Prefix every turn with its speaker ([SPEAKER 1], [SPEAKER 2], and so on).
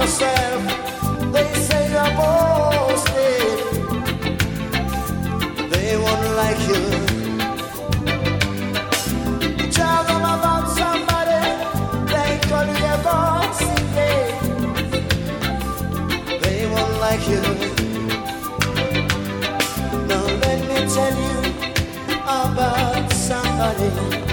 [SPEAKER 1] yourself. They say you're boasting. They won't like you. Child, I'm about somebody. They call you a bossy. They won't like you. Now let me tell you about somebody.